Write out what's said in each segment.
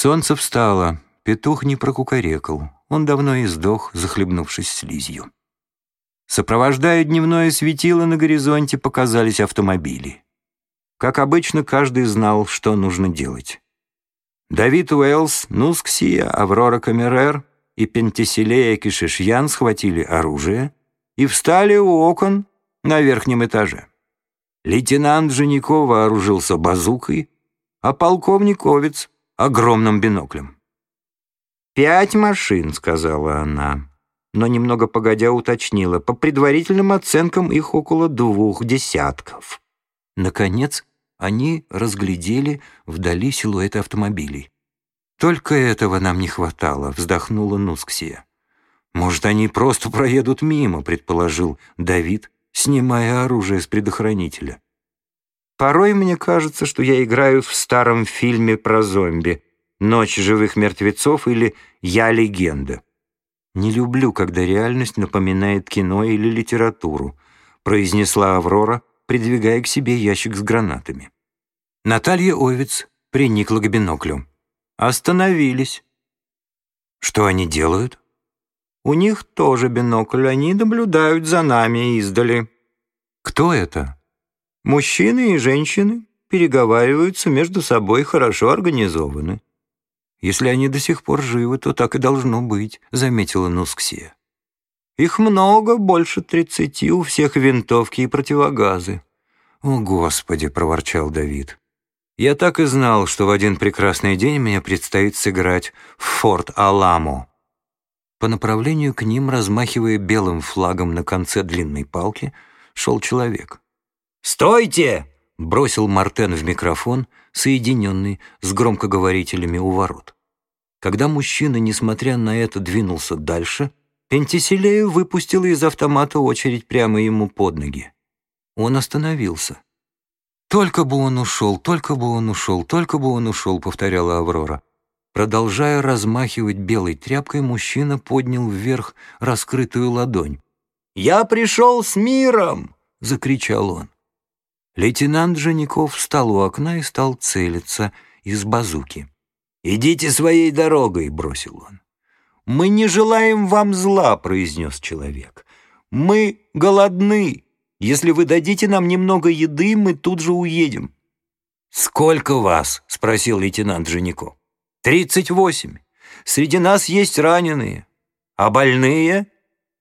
Солнце встало, петух не прокукарекал. Он давно и сдох, захлебнувшись слизью. Сопровождая дневное светило, на горизонте показались автомобили. Как обычно, каждый знал, что нужно делать. Давид Уэллс, Нусксия, Аврора Камерер и Пентеселея Кишишьян схватили оружие и встали у окон на верхнем этаже. Лейтенант Женяков вооружился базукой, а полковник Овец — огромным биноклем. «Пять машин», — сказала она, но немного погодя уточнила, по предварительным оценкам их около двух десятков. Наконец, они разглядели вдали силуэты автомобилей. «Только этого нам не хватало», — вздохнула Нусксия. «Может, они просто проедут мимо», — предположил Давид, снимая оружие с предохранителя. «Порой мне кажется, что я играю в старом фильме про зомби «Ночь живых мертвецов» или «Я легенда». Не люблю, когда реальность напоминает кино или литературу», — произнесла Аврора, придвигая к себе ящик с гранатами. Наталья Овец приникла к биноклю. «Остановились». «Что они делают?» «У них тоже бинокль, они наблюдают за нами издали». «Кто это?» «Мужчины и женщины переговариваются между собой хорошо организованы». «Если они до сих пор живы, то так и должно быть», — заметила Нусксия. Их много, больше тридцати, у всех винтовки и противогазы. «О, Господи!» — проворчал Давид. «Я так и знал, что в один прекрасный день мне предстоит сыграть в Форт Аламо». По направлению к ним, размахивая белым флагом на конце длинной палки, шел человек. «Стойте!» — бросил Мартен в микрофон, соединенный с громкоговорителями у ворот. Когда мужчина, несмотря на это, двинулся дальше, Пентиселею выпустила из автомата очередь прямо ему под ноги. Он остановился. «Только бы он ушел, только бы он ушел, только бы он ушел», — повторяла Аврора. Продолжая размахивать белой тряпкой, мужчина поднял вверх раскрытую ладонь. «Я пришел с миром!» — закричал он. Лейтенант Жеников встал у окна и стал целиться из базуки. «Идите своей дорогой», — бросил он. «Мы не желаем вам зла», — произнес человек. «Мы голодны. Если вы дадите нам немного еды, мы тут же уедем». «Сколько вас?» — спросил лейтенант Женико. «Тридцать восемь. Среди нас есть раненые. А больные?»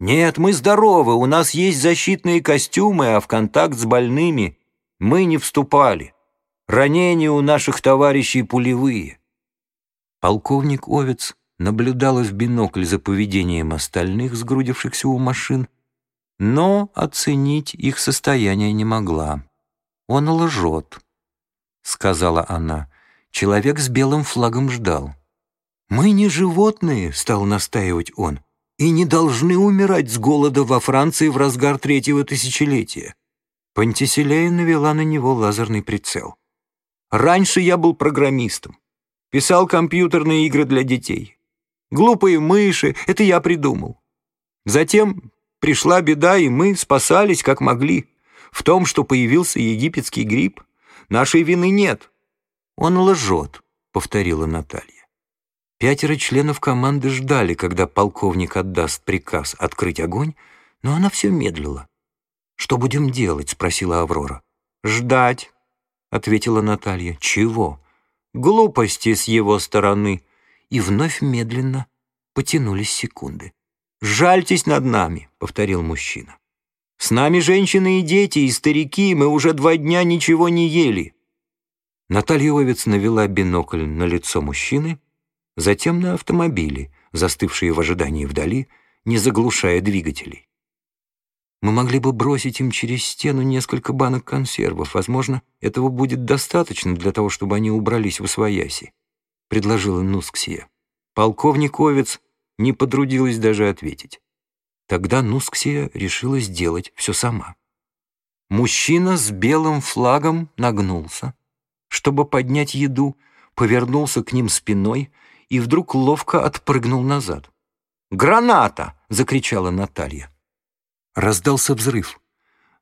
«Нет, мы здоровы, у нас есть защитные костюмы, а в контакт с больными мы не вступали. Ранения у наших товарищей пулевые». Полковник Овец наблюдала в бинокль за поведением остальных, сгрудившихся у машин, но оценить их состояние не могла. «Он лжет», — сказала она. Человек с белым флагом ждал. «Мы не животные», — стал настаивать он, «и не должны умирать с голода во Франции в разгар третьего тысячелетия». Пантиселея навела на него лазерный прицел. «Раньше я был программистом. Писал компьютерные игры для детей. Глупые мыши — это я придумал. Затем пришла беда, и мы спасались как могли. В том, что появился египетский грипп, нашей вины нет. Он лжет, — повторила Наталья. Пятеро членов команды ждали, когда полковник отдаст приказ открыть огонь, но она все медлила. «Что будем делать?» — спросила Аврора. «Ждать», — ответила Наталья. «Чего?» «Глупости с его стороны», и вновь медленно потянулись секунды. «Жальтесь над нами», — повторил мужчина. «С нами женщины и дети, и старики, мы уже два дня ничего не ели». Наталья Овец навела бинокль на лицо мужчины, затем на автомобили, застывшие в ожидании вдали, не заглушая двигателей. Мы могли бы бросить им через стену несколько банок консервов. Возможно, этого будет достаточно для того, чтобы они убрались в освояси предложила Нусксия. Полковник Овец не потрудилась даже ответить. Тогда Нусксия решила сделать все сама. Мужчина с белым флагом нагнулся, чтобы поднять еду, повернулся к ним спиной и вдруг ловко отпрыгнул назад. «Граната!» — закричала Наталья. Раздался взрыв.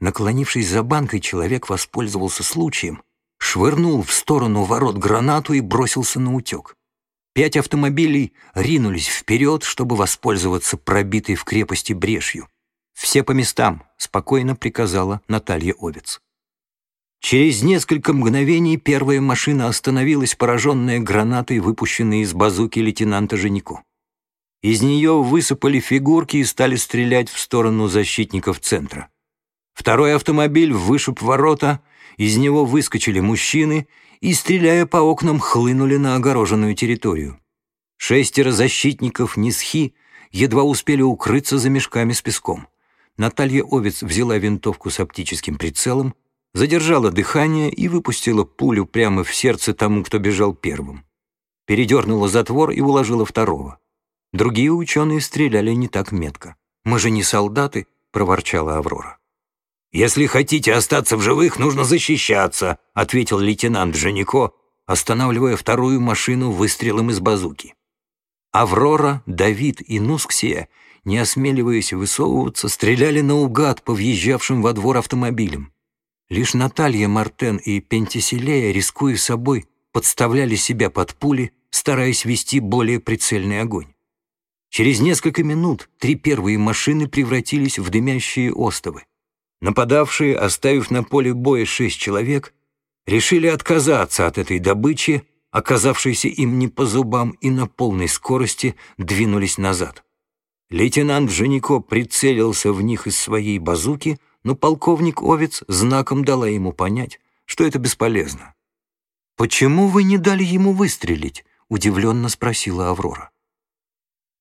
Наклонившись за банкой, человек воспользовался случаем швырнул в сторону ворот гранату и бросился на утек. Пять автомобилей ринулись вперед, чтобы воспользоваться пробитой в крепости брешью. «Все по местам», — спокойно приказала Наталья Овец. Через несколько мгновений первая машина остановилась, пораженная гранатой, выпущенной из базуки лейтенанта Женико. Из нее высыпали фигурки и стали стрелять в сторону защитников центра. Второй автомобиль вышиб ворота, из него выскочили мужчины и, стреляя по окнам, хлынули на огороженную территорию. Шестеро защитников Нисхи едва успели укрыться за мешками с песком. Наталья Овец взяла винтовку с оптическим прицелом, задержала дыхание и выпустила пулю прямо в сердце тому, кто бежал первым. Передернула затвор и уложила второго. Другие ученые стреляли не так метко. «Мы же не солдаты», — проворчала Аврора. «Если хотите остаться в живых, нужно защищаться», — ответил лейтенант Женико, останавливая вторую машину выстрелом из базуки. Аврора, Давид и Нусксия, не осмеливаясь высовываться, стреляли наугад по въезжавшим во двор автомобилям. Лишь Наталья Мартен и Пентиселея, рискуя собой, подставляли себя под пули, стараясь вести более прицельный огонь. Через несколько минут три первые машины превратились в дымящие остовы. Нападавшие, оставив на поле боя шесть человек, решили отказаться от этой добычи, оказавшейся им не по зубам, и на полной скорости двинулись назад. Лейтенант Женико прицелился в них из своей базуки, но полковник Овец знаком дала ему понять, что это бесполезно. «Почему вы не дали ему выстрелить?» — удивленно спросила Аврора.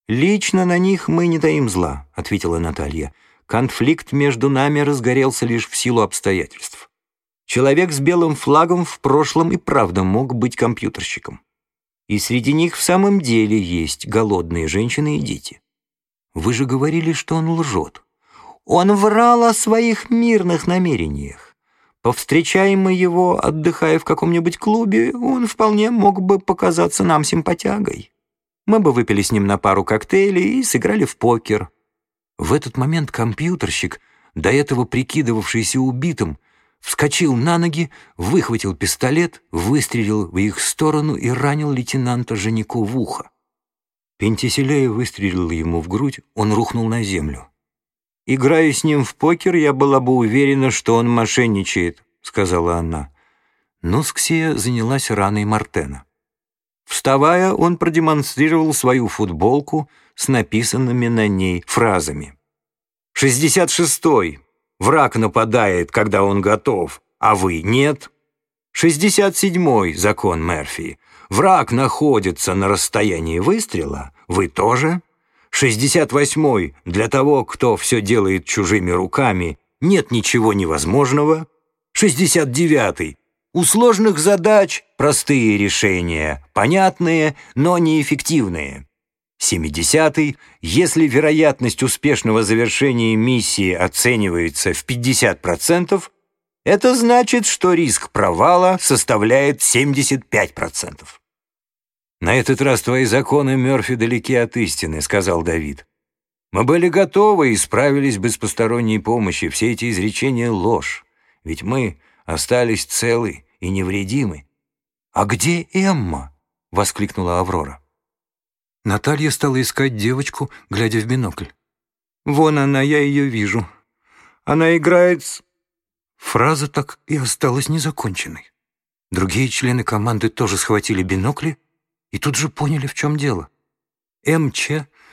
«Лично на них мы не даем зла», — ответила Наталья. «Конфликт между нами разгорелся лишь в силу обстоятельств. Человек с белым флагом в прошлом и правда мог быть компьютерщиком. И среди них в самом деле есть голодные женщины и дети. Вы же говорили, что он лжет. Он врал о своих мирных намерениях. Повстречаем мы его, отдыхая в каком-нибудь клубе, он вполне мог бы показаться нам симпатягой. Мы бы выпили с ним на пару коктейлей и сыграли в покер. В этот момент компьютерщик, до этого прикидывавшийся убитым, вскочил на ноги, выхватил пистолет, выстрелил в их сторону и ранил лейтенанта Женику в ухо. Пентиселея выстрелил ему в грудь, он рухнул на землю. «Играя с ним в покер, я была бы уверена, что он мошенничает», — сказала она. Но Сксия занялась раной Мартена. Вставая, он продемонстрировал свою футболку с написанными на ней фразами. «Шестьдесят шестой. Враг нападает, когда он готов, а вы нет. Шестьдесят седьмой. Закон Мерфи. Враг находится на расстоянии выстрела, вы тоже. Шестьдесят восьмой. Для того, кто все делает чужими руками, нет ничего невозможного. Шестьдесят девятый. У сложных задач простые решения, понятные, но неэффективные. 70 если вероятность успешного завершения миссии оценивается в 50%, это значит, что риск провала составляет 75%. «На этот раз твои законы, Мёрфи, далеки от истины», — сказал Давид. «Мы были готовы и справились без посторонней помощи. Все эти изречения — ложь. Ведь мы остались целы и невредимы. «А где Эмма?» — воскликнула Аврора. Наталья стала искать девочку, глядя в бинокль. «Вон она, я ее вижу. Она играет с...» Фраза так и осталась незаконченной. Другие члены команды тоже схватили бинокли и тут же поняли, в чем дело. МЧ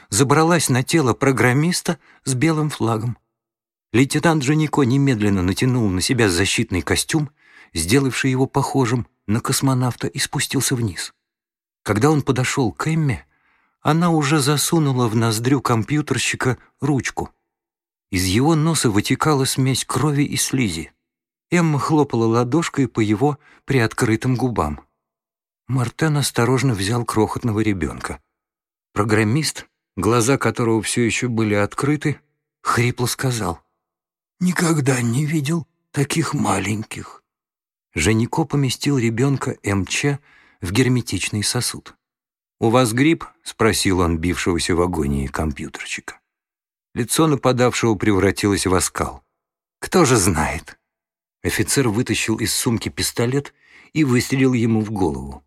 забралась на тело программиста с белым флагом. Лейтенант Женико немедленно натянул на себя защитный костюм сделавший его похожим на космонавта, и спустился вниз. Когда он подошел к Эмме, она уже засунула в ноздрю компьютерщика ручку. Из его носа вытекала смесь крови и слизи. Эмма хлопала ладошкой по его приоткрытым губам. Мартен осторожно взял крохотного ребенка. Программист, глаза которого все еще были открыты, хрипло сказал. «Никогда не видел таких маленьких». Женико поместил ребенка МЧ в герметичный сосуд. «У вас грипп?» — спросил он бившегося в агонии компьютерчика. Лицо нападавшего превратилось в оскал. «Кто же знает?» Офицер вытащил из сумки пистолет и выстрелил ему в голову.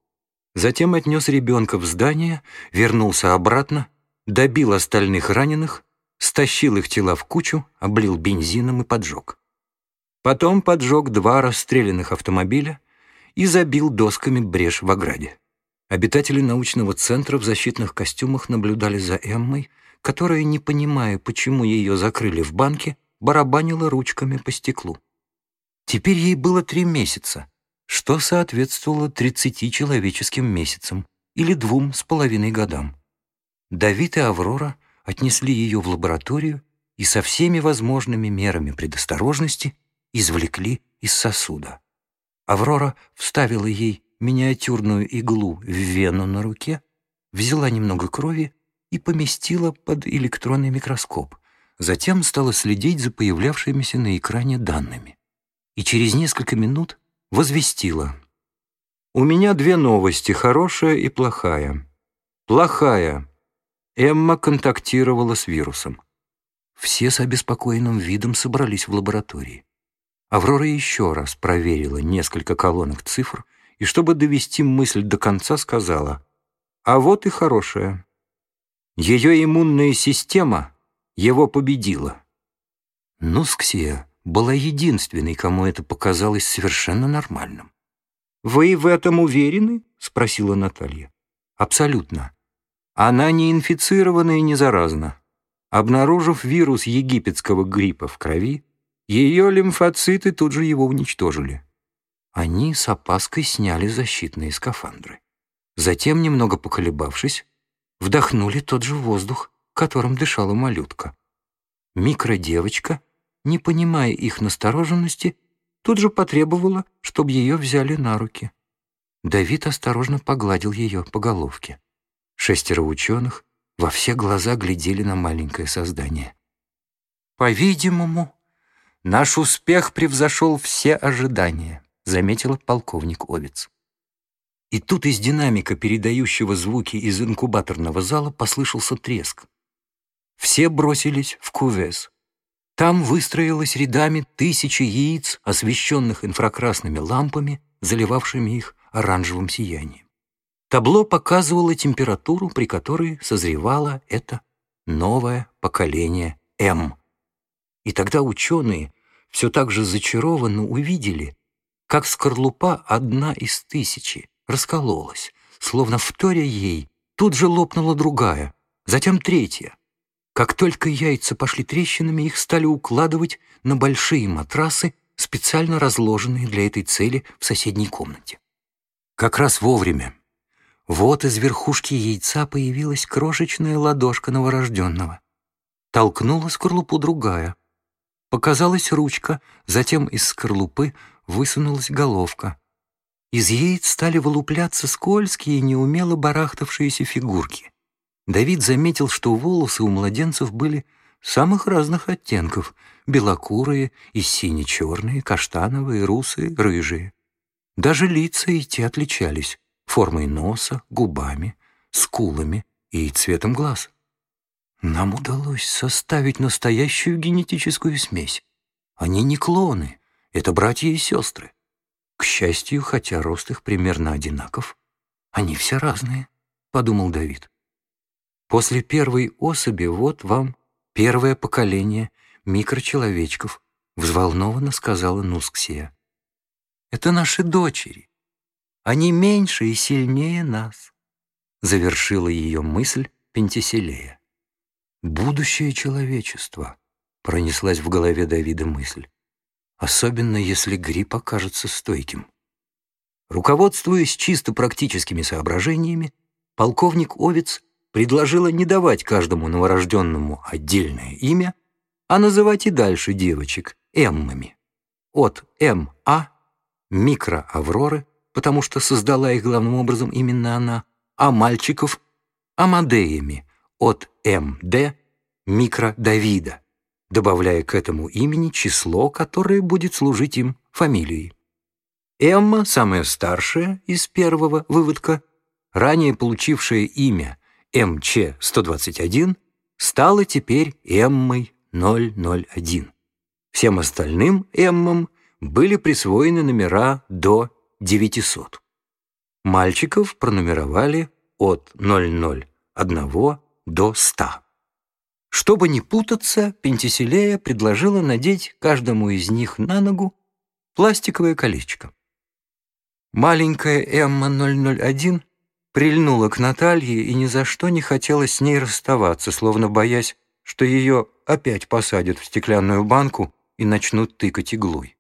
Затем отнес ребенка в здание, вернулся обратно, добил остальных раненых, стащил их тела в кучу, облил бензином и поджег. Потом поджег два расстрелянных автомобиля и забил досками брешь в ограде. Обитатели научного центра в защитных костюмах наблюдали за Эммой, которая, не понимая, почему ее закрыли в банке, барабанила ручками по стеклу. Теперь ей было три месяца, что соответствовало 30 человеческим месяцам или двум с половиной годам. Давид и Аврора отнесли ее в лабораторию и со всеми возможными мерами предосторожности извлекли из сосуда. Аврора вставила ей миниатюрную иглу в вену на руке, взяла немного крови и поместила под электронный микроскоп. Затем стала следить за появлявшимися на экране данными. И через несколько минут возвестила. «У меня две новости, хорошая и плохая. Плохая. Эмма контактировала с вирусом. Все с обеспокоенным видом собрались в лаборатории. Аврора еще раз проверила несколько колонок цифр и, чтобы довести мысль до конца, сказала, «А вот и хорошая. Ее иммунная система его победила». Нусксия была единственной, кому это показалось совершенно нормальным. «Вы в этом уверены?» — спросила Наталья. «Абсолютно. Она не инфицирована и не заразна. Обнаружив вирус египетского гриппа в крови, ее лимфоциты тут же его уничтожили. Они с опаской сняли защитные скафандры. Затем, немного поколебавшись, вдохнули тот же воздух, которым дышала малютка. Микродевочка, не понимая их настороженности, тут же потребовала, чтобы ее взяли на руки. Давид осторожно погладил ее по головке. Шестеро ученых во все глаза глядели на маленькое создание. «По-видимому, наш успех превзошел все ожидания», заметила полковник Овец. И тут из динамика, передающего звуки из инкубаторного зала, послышался треск. Все бросились в кувес. Там выстроилось рядами тысячи яиц, освещенных инфракрасными лампами, заливавшими их оранжевым сиянием. Табло показывало температуру, при которой созревало это новое поколение М. И тогда ученые все так же зачарованно увидели, как скорлупа одна из тысячи раскололась, словно вторя ей, тут же лопнула другая, затем третья. Как только яйца пошли трещинами, их стали укладывать на большие матрасы, специально разложенные для этой цели в соседней комнате. Как раз вовремя вот из верхушки яйца появилась крошечная ладошка новорожденного. Толкнула скорлупу другая. Показалась ручка, затем из скорлупы высунулась головка. Из яиц стали вылупляться скользкие, неумело барахтавшиеся фигурки. Давид заметил, что волосы у младенцев были самых разных оттенков — белокурые и сине-черные, каштановые, русые, рыжие. Даже лица и те отличались формой носа, губами, скулами и цветом глаз. Нам удалось составить настоящую генетическую смесь. Они не клоны, это братья и сестры. К счастью, хотя рост их примерно одинаков, они все разные, подумал Давид. После первой особи вот вам первое поколение микрочеловечков, взволнованно сказала Нусксия. Это наши дочери, они меньше и сильнее нас», — завершила ее мысль Пентиселея. «Будущее человечества», — пронеслась в голове Давида мысль, «особенно если грипп окажется стойким». Руководствуясь чисто практическими соображениями, полковник Овец предложила не давать каждому новорожденному отдельное имя, а называть и дальше девочек Эммами. От М.А. микро-авроры потому что создала их главным образом именно она, а мальчиков — Амадеями от МД микро Давида, добавляя к этому имени число, которое будет служить им фамилией. Эмма, самая старшая из первого выводка, ранее получившая имя МЧ-121, стала теперь Эммой 001. Всем остальным Эммам были присвоены номера до 900. Мальчиков пронумеровали от 001 до 100. Чтобы не путаться, Пентиселея предложила надеть каждому из них на ногу пластиковое колечко. Маленькая Эмма 001 прильнула к Наталье и ни за что не хотела с ней расставаться, словно боясь, что ее опять посадят в стеклянную банку и начнут тыкать иглой.